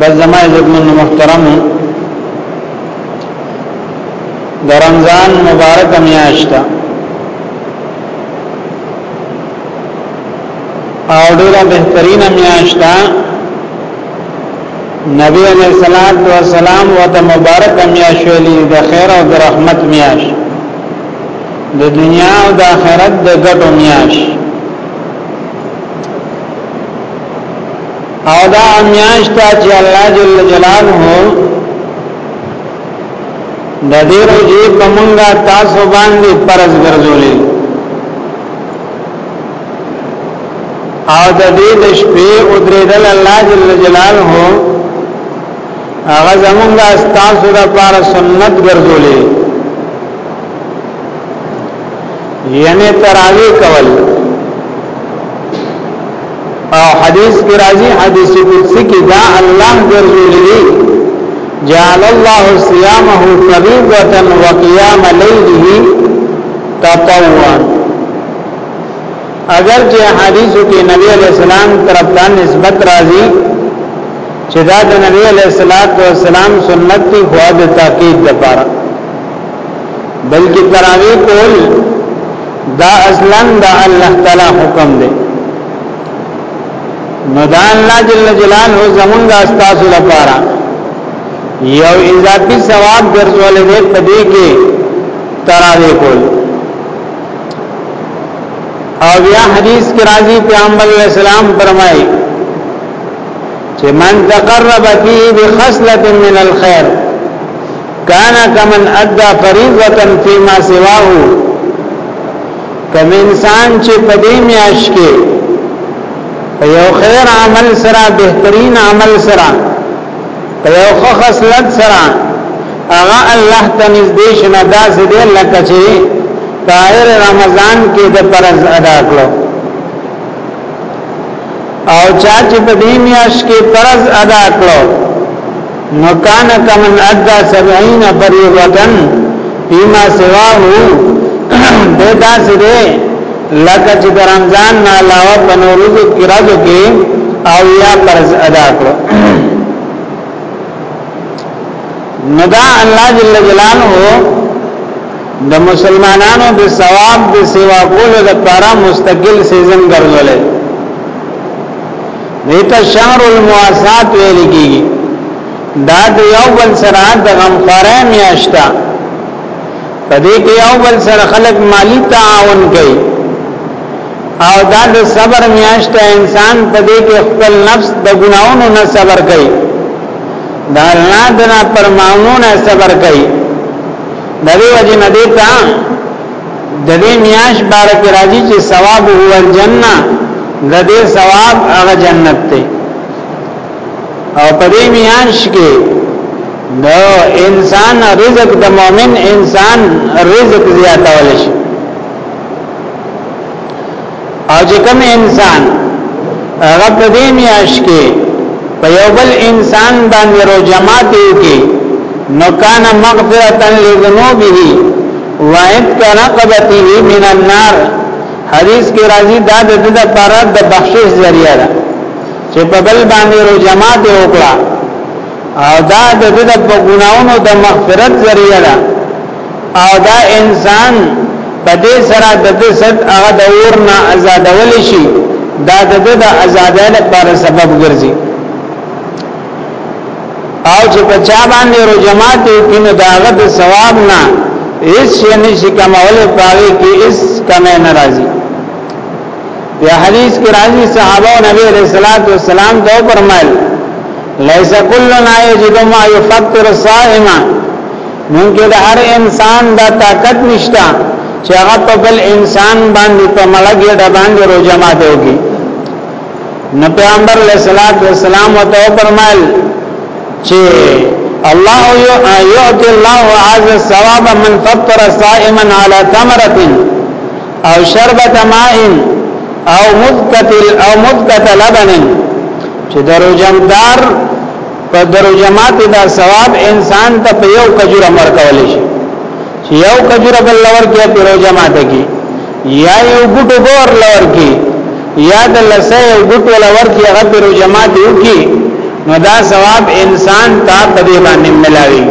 بس زما عزتمن محترم د رمضان مبارک میاشت او ډیره بهترینه میاشت نبی علیہ الصلات والسلام وت مبارک میاشت ویلي د خیر او د رحمت میاشت د دنیا او د آخرت د ګټو میاشت او دا میاشتا چې الله جل جلاله د دې روزي کومنګا تاسو باندې فرض ګرځولې او د دې د شپې او درېدل الله جل جلاله هغه زمونږه تاسو د پاره سنت ګرځولې یعنی تراوی کول او حدیث کی راضی حدیث قدسی کی دا الله گرزولی دی جعل الله صیامه فریضتا وقیام لیله تطوعا اگر چې حدیثو کې نبی علیہ السلام طرف ته نسبت راځي چې دا د نبی علیہ الصلوۃ والسلام سنت دی خو د تاکید لپاره بلکې تراوی کول دا اصلا دا الله تعالی حکم دی نو دا الله جل جلاله زمونږ استاسو لپاره یو اضافي ثواب ګرځولې دې په دې کې تراوی کول او بیا حدیث کې راځي پیغمبر اسلام فرمایي چې من تقرب فيه بخصله من الخير کان کمن ادا فریضه فيما سواه کوم انسان چې په دې میاش کې یو خیر عمل سره بهترین عمل سره یو خصلت سره هغه الله ته نږدې شنه داسې دی لکه چې طاهر رمضان کې د فرض ادا کړو او چا چې په دې میاش کې فرض ادا کړو نو کان کمن ادا سبعین فریضتن فیما سواهو دیتا سده لکه چې درمزان نه علاوه په نوروزو کې راځو کې او یا قرض ادا کړو نو دا الله جل جلاله د مسلمانانو د ثواب د سیوا کولو لپاره مستقل سیزن ګرځولې دیتا شهر المواسات ویل کیږي دا د یو بل سره د غمخوارۍ میاشته په دې کې یو بل سره خلک مالی تعاون کوي او دا د صبر میاشته انسان په دې کې خپل نفس د ګناونو نه صبر کوي دا الله د نه پرمانو نه صبر کوي د دې وجه نه دیتا د دې میاش بارک راځي چې ثواب هو الجنه د دې ثواب هغه جنت دی او په دې میاش کې د انسان رزق د مؤمن انسان رزق زیاتول شي او چې کوم انسان هغه په دې میاش کې په یو بل انسان باندې رو جماعت وکي نو کان مغفرتا لذنوبه وعد کان قبته من النار حدیث کې راځي دا د دې لپاره د بخشش ذریعہ ده چې په بل باندې رو جماعت وکړه او دا د دې د ګناونو د مغفرت ذریعہ ده او دا انسان په دې سره د دې صد هغه د اور نه آزادول شي دا د د آزادۍ لپاره سبب ګرځي او چې په چا باندې رو جماعت کینو دا هغه د ثواب نه هیڅ شي نشي کموله پاره کې اس کمه ناراضي یا حدیث کې راځي صحابه او نبی علیہ الصلوۃ والسلام دا فرمایل ليس كلنا يجد ما يفطر الصائم مونږ د هر انسان دا طاقت نشته چې هغه په بل انسان باندې په ملګری د باندې روزه ماته وکړي نو پیغمبر علیہ الصلوۃ والسلام او تو فرمایل چې الله یعطي الله عز ثواب من فطر صائما على تمرة او شربة ماء او مدقة او مدقة لبن چې دروجمدار په درو جماعت دا ثواب انسان ته په یو کجوره مرکول شي چې یو کجوره بل لور کې په درو جماعت کې یا یو ګټو ګور لور کې یا د لسه یو ګټو لور کې هغه په درو جماعت یو کې نو دا ثواب انسان ته په دې باندې ملاوي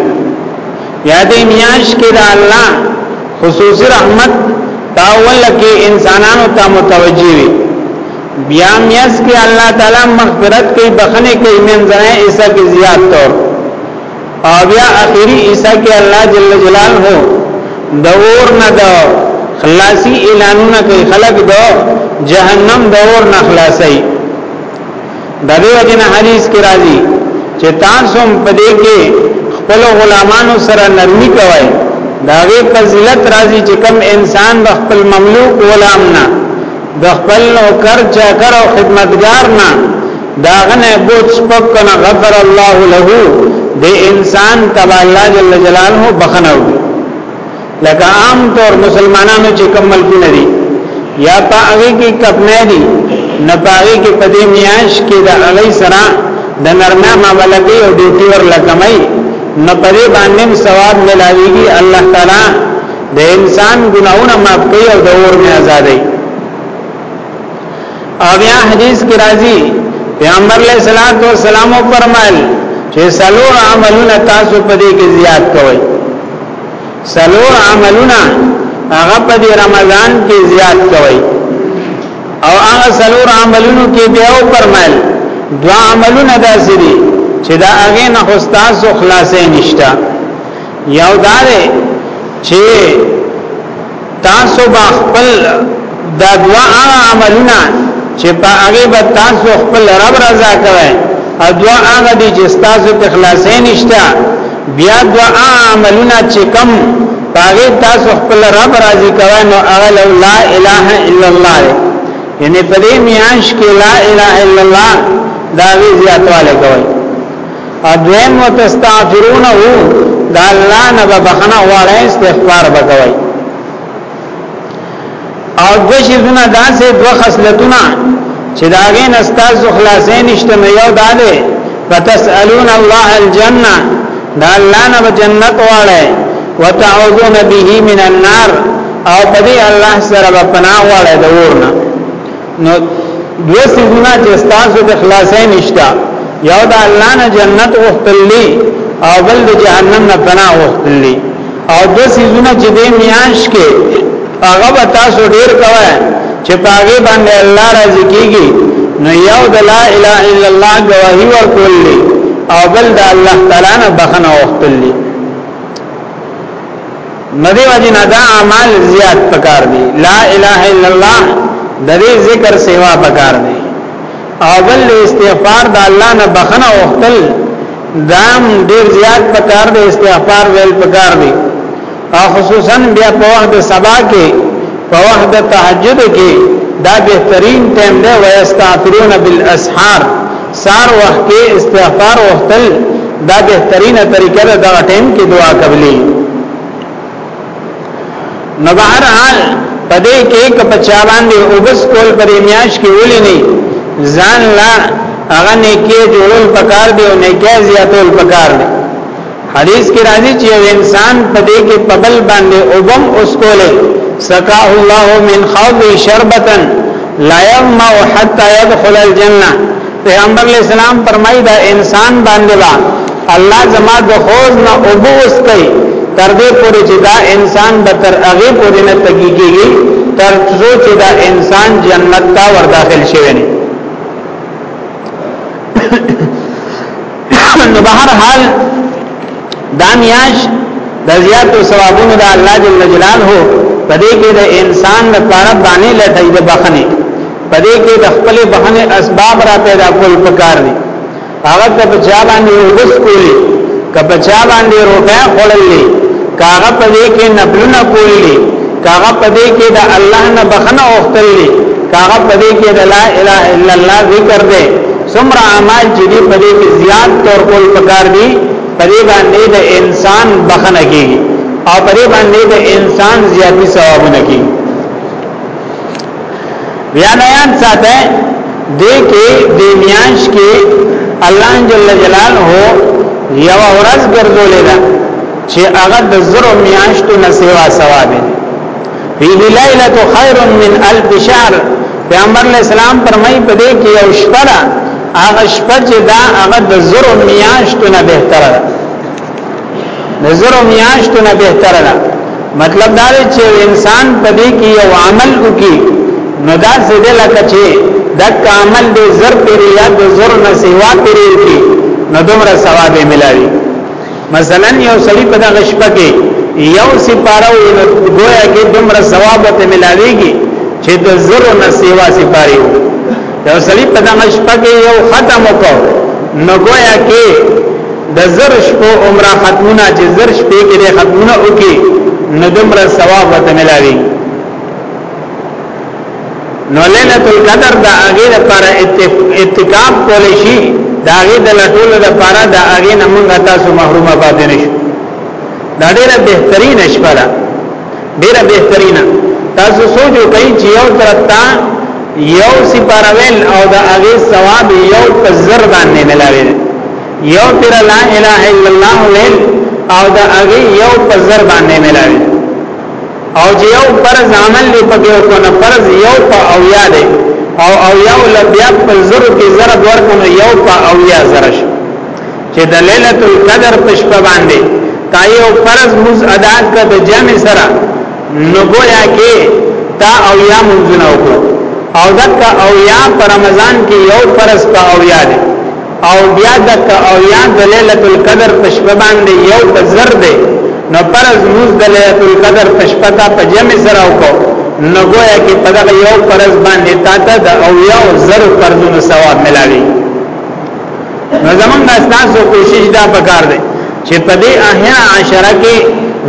یا دې میاش کې دا الله خصوصي رحمت تاول کې انسانانو ته متوجي وي بیا میس کې الله تعالی مغفرت کوي بخنه کوي منځنه عیسی کې زیات طور او بیا اخیری عیسی کې الله جل جلاله د اور نه د خلاصي اعلانونه کوي خلق د جهنم د اور نه خلاصي د دې وجنه حدیث کې راځي چې تاسو په دې کې خپل غلامانو سره نرمي کوئ داغه فضیلت راځي چې کم انسان د خپل مملوک غلام نه د خپل نوکر چاکر او خدمتګار نه داغنه بوت سپک کنه غفر الله له د انسان تبع الله جل جلاله بخنه وي لکه عام طور مسلمانانو چې کمل کې نه دي یا پاغي کې کپنه دي نه پاغي کې پدې میاش کې د علی سره د نرمه معاملې او ډیوټي ور لکمای نه پدې باندې ثواب ملاويږي الله تعالی د انسان ګناونه معاف کوي او د اور نه آزادې او بیا حدیث کې راځي پیغمبر علیہ الصلوۃ والسلام فرمایل چې سلور عملونه تاسو په دې کې زیات کوئ سلور عملونه هغه په دې رمضان کې زیات کوئ او هغه سلور عملونو کې بیا فرمایل دوا عملونه داسې دي چې دا هغه نه خو تاسو خلاصې نشته یو دا دی چې تاسو به خپل د دوا هغه عملونه چې په هغه به تاسو خپل رب رضا کوئ او دوا هغه دي چې تاسو په خلاصې نشته بیا دوا عملونه چې کم پاغه تاسو خپل رب راضي کوئ نو هغه لا اله الا الله یعنی په دې میاش کې لا اله الا الله دا وی زیاتواله کوي ادویم وتستغفرونه دا الله نه بخنه غواړی استغفار وکوي او د شیزونه داسې دوه خصلتونه چې داګه نستاز خلاصې نشته نو یو دا دی وتسالون الله الجنه دا الله نه جنت غواړی وتعوذون به من النار او پدې الله سره پناه غواړی د ورنه نو دوه سيزونه چې تاسو د خلاصې نشتا یو د الله نه جنت غوښتلې او بل د جهنم نه پناه غوښتلې او دوه سيزونه چې د میانش کې هغه به تاسو ډیر کوی چې پاګې باندې الله راضي کیږي نو یو د لا اله الا الله گواہی ورکولې او بل د الله تعالی نه بخنه غوښتلې ندی وجنا دا اعمال زیات پکار دی لا اله الا الله د دې ذکر سیوا پکار دی او بل استغفار د الله نه بخنه وختل دام ډیر زیات پکار دی استغفار ویل پکار دی او خصوصا بیا په وخت سبا کې په وخت تهجد کې دا بهترین ټیم دی ويستغفرون بالاسحار سار وخت کې استغفار وختل دا بهترینه طریقه ده دا ټیم کې دعا قبلي نو بهر حال پدې کې کپچا باندې وبس کول پرې میاش کې ولې نه ځان لا هغه نه کې جوړول پکار دی او نه کې زیاتول پکار دی حدیث کې راځي چې یو انسان په دې کې په بل باندې وبم اوس کوله سقا الله من خوض شربتن لا يما حتى يدخل الجنه پیغمبر علیہ السلام فرمایي دا انسان باندې با الله زما د خوز نه اوبو اوس کوي تر دې پورې چې دا انسان به تر هغه پورې نه تګي کېږي تر څو چې دا انسان جنت ته ورداخل شي نه نو به هر حال دا میاش د زیاتو ثوابونو د الله جل جلاله په دې کې د انسان د طرف باندې لټای د بخنه په دې کې د خپل بهنه اسباب را پیدا کول پکار دي هغه ته په چا باندې وبس کولی کپه چا باندې روټه خړلې کاغه په دې کې نبلونه کولی کاغه په دې کې د الله نه بخنه اوختلې کاغه په دې کې د لا اله الا الله ذکر دی څومره اعمال چې دي په دې کې زیات تور کول پکار دي په دې باندې د انسان بخنه کیږي او په دې باندې د انسان زیاتی ثوابونه کیږي بیا نه یان ساته دې کې د میانش کې الله جل جلاله یو ورځ ګرځولې ده چې هغه د زرو میاشتو نه سیوا ثواب دي فيه ليله خير من الف شهر پیغمبر علیہ السلام فرمای په دې کې یو شپه ده هغه شپه چې دا هغه د زرو میاشتو نه بهتره ده د زرو میاشتو نه بهتره ده مطلب دا دی چې انسان په دې کې یو عمل وکړي نو دا زده لکه چې د عمل د زر پیری یا د زر نه سیوا پیری وکړي نو دومره ثواب ملایي مثلا یو سړی په دغه شپه کې یو سپاره وینو گویا کې دومره ثواب ته ملاويږي چې د زرو نه سیوا سپاره وو یو سړی په دغه شپه کې یو ختم وکړ نو گویا کې د زر شپو عمره ختمونه چې زر شپې کې د ختمونه وکي نو دومره ثواب ته ملاويږي نو ليله القدر دا هغه لپاره اتکاب کول شي دا هغه د لټول لپاره دا هغه نه موږ تاسو محرومه پاتې نشو دا ډیره بهترین شپه ده ډیره بهترینه تاسو سوچ وکړئ چې یو طرف ته یو سپارویل او دا هغه ثواب یو په زر باندې ملاوي یو تر لا اله الا الله ویل او دا هغه یو په زر باندې ملاوي او چې یو فرض عمل دی په کې وکړو نو فرض یو په اویا دی او اویا ول بیا په زرو کې ضرب ورکړو یو په اویا زره شي چې د ليله القدر په شپه باندې تا یو فرض مز ادا کړ د جمع سره نو گویا کې تا اویا منځونه وکړو او دک اویا پر رمضان کې یو فرض په اویا دی او بیا د که او یا د لیلت القدر په شپه باندې یو په زر دی نو پرز موز د لیلت القدر په شپه تا په جمع سره وکړو نو گویا کې په دغه یو پرز باندې تا ته د او یو زر پرزونو ثواب ملاوي نو زمونږ تاسو کوشش دا پکار دی چې په دې احیا عشره کې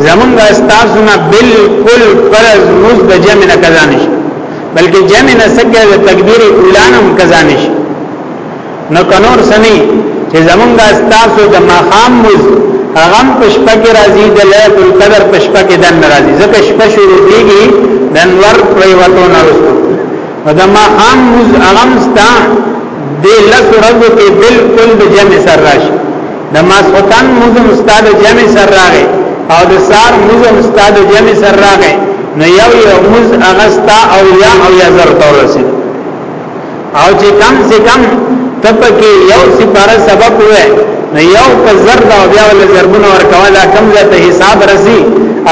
زمونږ تاسو نه بالکل پرز موز د جمع نه کزانش بلکې جمع نه سکه د تکبیر اولانم کزانش نو کنور سنی چې زمونږ استاسو د ماخام مز هغه په شپه کې راځي د ليله القدر په شپه کې دن راځي ځکه شپه شروع کیږي د انور پریوتو نه وروسته د ماخام مز هغه ستا د لس ورځو کې بالکل د جمع سر راشي د ماسوتن مز استاد جمع سر راغی او د سار مز استاد جمع سر راغی نو یو یو مز اغستا او یا او یا زر تورسی او چې کم سے کم تپکی یو سپاره سبق وې نو یو په زر دا بیا ول زرګونه ور کولا کم ذات حساب رسی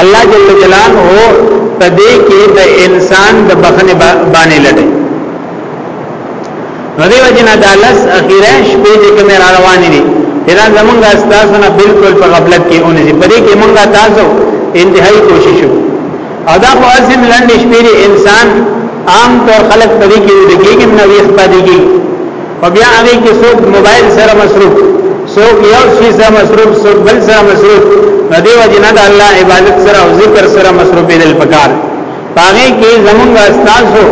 الله جل جلاله هو پدې کې د انسان د بخنه باندې لټي نو دی وجنا د لس اخیره شپې چې کوم را روان دي دا زمونږ استاسو نه بالکل په غفلت کې اونې پدې کې مونږه تاسو انتهایی کوشش وکړو او دا خو اسیم لنډ شپې دی انسان عام طور خلک پدې کې ودګي نه ویخ پدې کې او بیا هغه کې څوک موبایل سره مصروف څوک یو شي سره مصروف څوک بل سره مصروف نو دی وجنه د الله عبادت سره او ذکر سره مصروف دي پکار پاره کې زمونږ استادو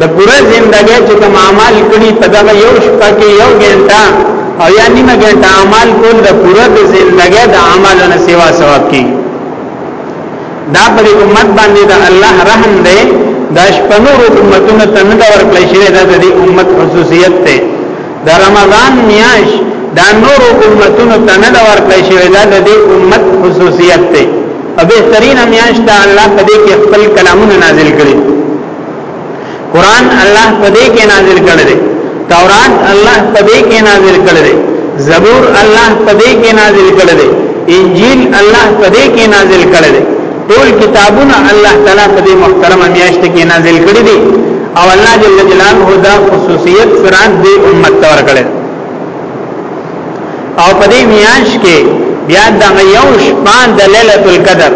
د پوره ژوندګي چې کوم اعمال کړي په دغه یو شپه کې یو ګنټه او یا نیمه ګنټه اعمال کول د پوره ژوندګي د اعمالو نه سیوا ثواب کیږي دا پر امت باندې د الله رحم دی دا شپنور امتونو ته نه دور کړی شوی دا د امت خصوصیت دی د رمضان میاش دا نور امتونو ته نه دور کړی شوی دا د امت خصوصیت دی او بهترین میاش دا الله په دې کې خپل کلامونه نازل کړي قران الله په دې کې نازل کړی دی تورات الله په دې کې نازل کړی دی زبور الله په دې کې نازل کړی دی انجیل الله په دې کې نازل کړی دی ټول کتابونه الله تعالی په دې محترمه میاشت کې نازل کړی دي او الله جل جلاله دا خصوصیت فرات دې امت تور کړی او په دې میاش کې بیا د یو شپه د ليله القدر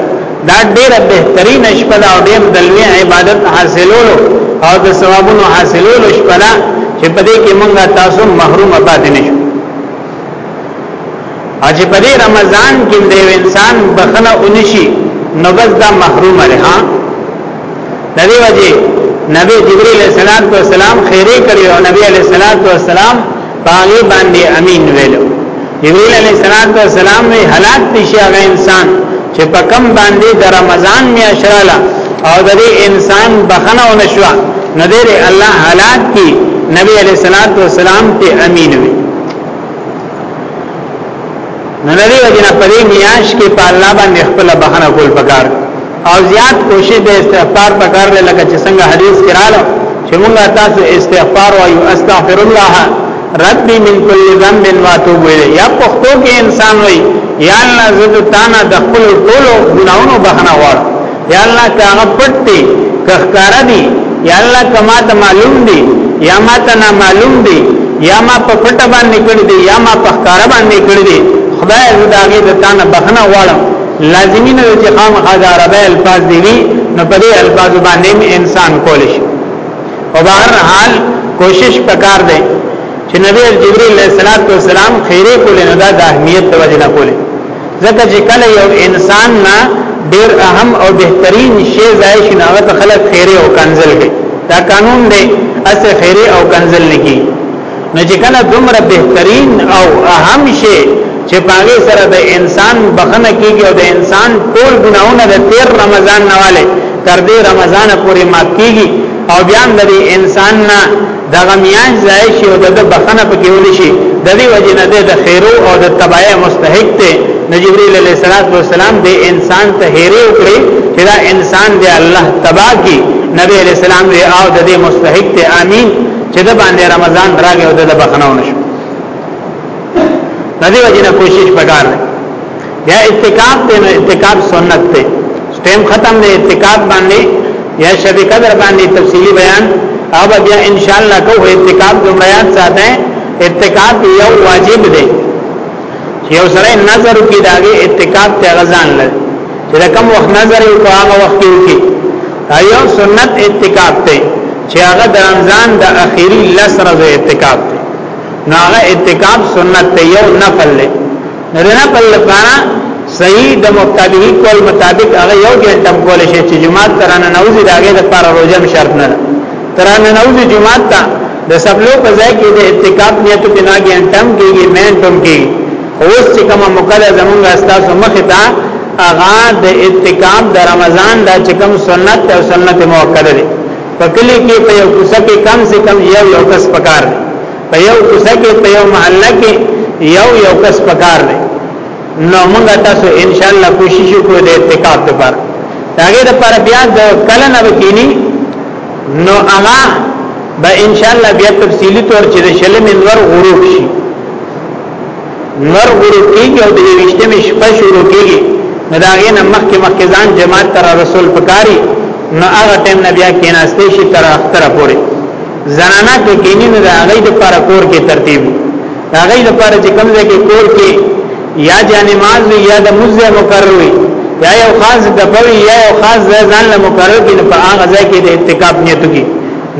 دا ډیره بهترین شپه دا ډیر د لوی عبادت حاصلولو او د ثوابونو حاصلولو شپه ده چې په دې کې مونږه تاسو محروم پاتې نشو اجه په دې رمضان کې د انسان بخنه اونشي نو بس دا محروم لري ها د دې وجه نبی جبرئیل علیہ السلام کو سلام خیره کړی او نبی علیہ الصلوۃ والسلام باغی باندې امین ویلو جبرئیل علیہ الصلوۃ والسلام وی هلاک نشي هغه انسان چې په کم باندې د رمضان میاشراله او د دې انسان بخنه او نشوا نو دې الله هلاک کی نبی علیہ الصلوۃ والسلام ته امین وی نو دې وجه نه په دې میاش کې په الله باندې خپل بخنه کول پکار دی او زیات کوشش د استغفار په کار دی لکه چې څنګه حدیث کې راغلی چې موږ تاسو استغفار وایو استغفر الله ربي من كل ذنب واتوب اليه یا پښتو کې انسان وایي یا الله زه د تانا د خپل ټولو ګناونو بخنه غواړم یا الله که هغه پټ دي که ښکار دي یا الله کما ته معلوم دي یا ما ته نه معلوم دي یا ما په پټ باندې کړی دي یا ما په ښکار باندې کړی دي خدای زه داګه د تانا بخنه غواړم لازمی نه چې خامخا د عربی الفاظ دی وی نو په دې الفاظ باندې انسان کول شي او بهر حال کوشش پکار دی چې نبی جبرئیل علیه السلام خیره کول نه د اهمیت د وجه نه کول ځکه چې کله یو انسان نه ډیر اهم او بهترین شی ځای شي نه هغه خلک خیره او کنزل کوي دا قانون دی اسه خیره او کنزل نه کوي نو چې کله دومره بهترین او اهم شی چې پاګه سره د انسان بخنه کیږي او د انسان ټول ګناونه د تیر رمضان نواله تر دې رمضان پورې مات کیږي او بیا د انسان نه د غمیان ځای شي او د بخنه پکې ول شي د دې وجه نه د خیرو او د تبعه مستحق ته نجبريل عليه الصلاه والسلام د انسان ته هېره وکړي چې دا انسان دی الله تبا کی نبی عليه السلام دی او د دې مستحق ته امين چې د باندې رمضان راغی او د بخنه ونه شو ندی وجنه کوشش پکار دی یا اعتکاف ته نو اعتکاف سنت ته ټیم ختم دی اعتکاف باندې یا شب قدر باندې تفصیلی بیان او بیا ان شاء الله کو اعتکاف جمعیات ساته اعتکاف یو واجب دی چې یو سره نظر کې داګه اعتکاف ته غزان لري چې کوم وخت نظر یو هغه وخت کې ایو سنت اعتکاف ته چې هغه د رمضان د اخیری لس ورځې اعتکاف دی نو هغه اعتکاف سنت ته یو نفل دی نو د نفل لپاره صحیح د مقتدی کول مطابق هغه یو ګنټه کول شي چې جمعه ترانه نوځي داګه د پر روزه شرط نه ترانه نوځي جمعه ته د سبلو په ځای کې د اعتکاف نیت په ناګه انټم کېږي مینټم کېږي اوس چې کومه مقدمه زمونږه استاسو مخ ته هغه د اعتکاف د رمضان دا چې کوم سنت او سنت موکده دي په کلی کې په یو کوڅه کې کم سے کم یو یو کس پکار دی په یو کوڅه کې په یو محله کې یو یو کس پکار دی نو موږ تاسو ان شاء الله کوشش وکړو د اعتکاف لپاره هغه د پر بیا د کله نه وکینی نو هغه به ان شاء الله بیا تفصیلی تور چې د شلم انور غروب شي نور غروب کیږي او د یوشتمه شپه شروع کیږي نو دا غي نه مخکې مخکې ځان جماعت تر رسول پکاري نو هغه ټیم نه بیا کیناستې شي تر اختر پورې زنانا کې کینی نه دا غي د پر کور کې ترتیب دا غي د پر چې کوم ځای کې کور کې یا جانماز وی یا د مزه مقرر وی یا یو خاص د پوی یا یو خاص ځان له مقرر کې په هغه ځای کې د اتکاب نیت کی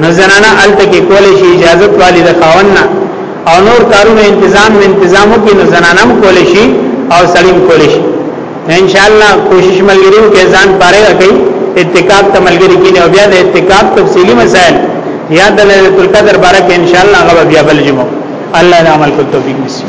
نو زنانا الته کې کولې شي اجازه والی د خاوند نه او نور کارونه انتظام نه انتظام وکړي نو زنانم کول شي او سړیم کول شي ان شاء الله کوشش ملګریو کې ځان پاره کوي اتکاب ته ملګری کینه او بیا د اتکاب تفصیلی مسائل یا د ليله القدر باره کې ان شاء الله غو بیا بل جمعه الله دې عمل کو توفیق نصیب